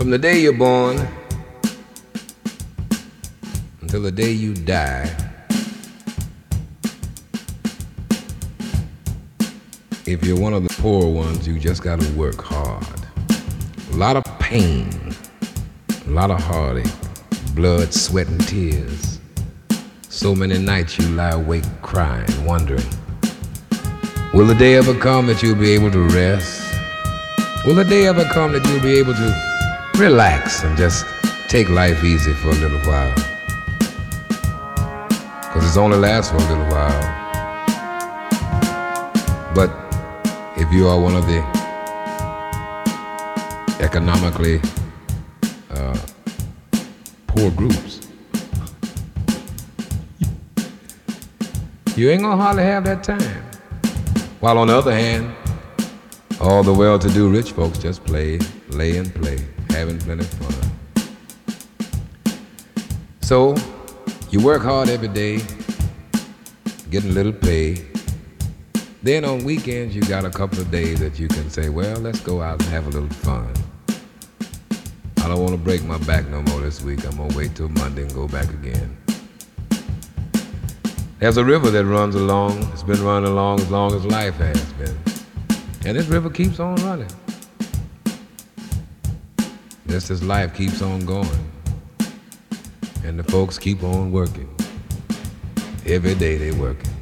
From the day you're born until the day you die, if you're one of the poor ones, you just gotta work hard. A lot of pain, a lot of heartache, blood, sweat, and tears. So many nights you lie awake crying, wondering, will the day ever come that you'll be able to rest? Will the day ever come that you'll be able to relax and just take life easy for a little while? Because it's only lasts for a little while. But if you are one of the economically uh, poor groups, you ain't gonna hardly have that time. While on the other hand, all the well-to-do rich folks just play, lay and play, having plenty of fun. So, you work hard every day, getting a little pay. Then on weekends, you got a couple of days that you can say, well, let's go out and have a little fun. I don't want to break my back no more this week. I'm going to wait till Monday and go back again. There's a river that runs along. It's been running along as long as life has been. And this river keeps on running. Just as life keeps on going. And the folks keep on working. Every day they working.